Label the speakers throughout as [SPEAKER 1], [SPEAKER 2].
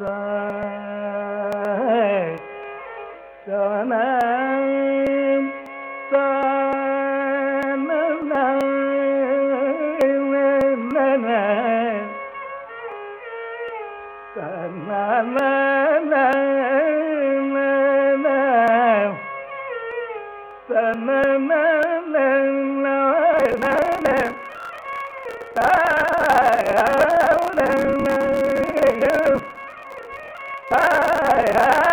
[SPEAKER 1] na na Ah!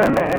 [SPEAKER 1] Ah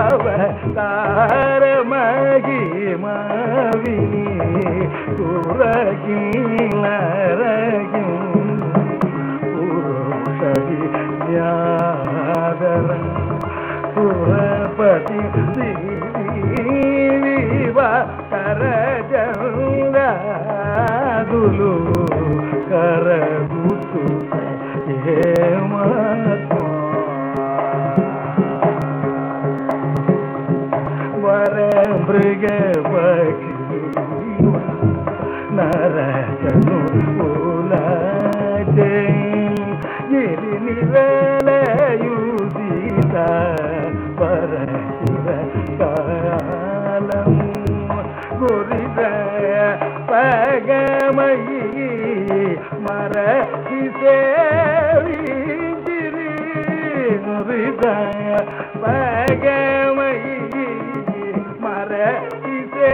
[SPEAKER 1] ಅವತಾರ ಮಗಿ ಮಾವಿನಿ ಉರಗಿಲ್ಲರಗಿ ಪುರುಷಿ ಯಾದರ சுரபதி சீவ கரஜங்காதுலு கரகுத்து ஏமா வர மிருக பகி நரஜனு போல ஜெய் நிவே புரித பகமயி மரபிசேவிந்திரி முரித பகமயி மரபிசே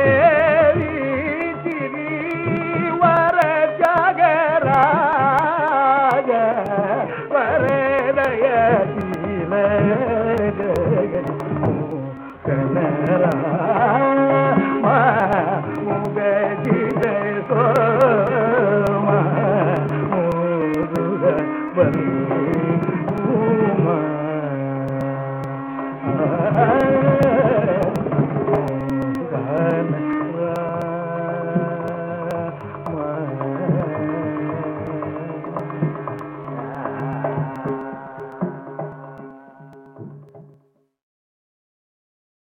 [SPEAKER 1] Yeah.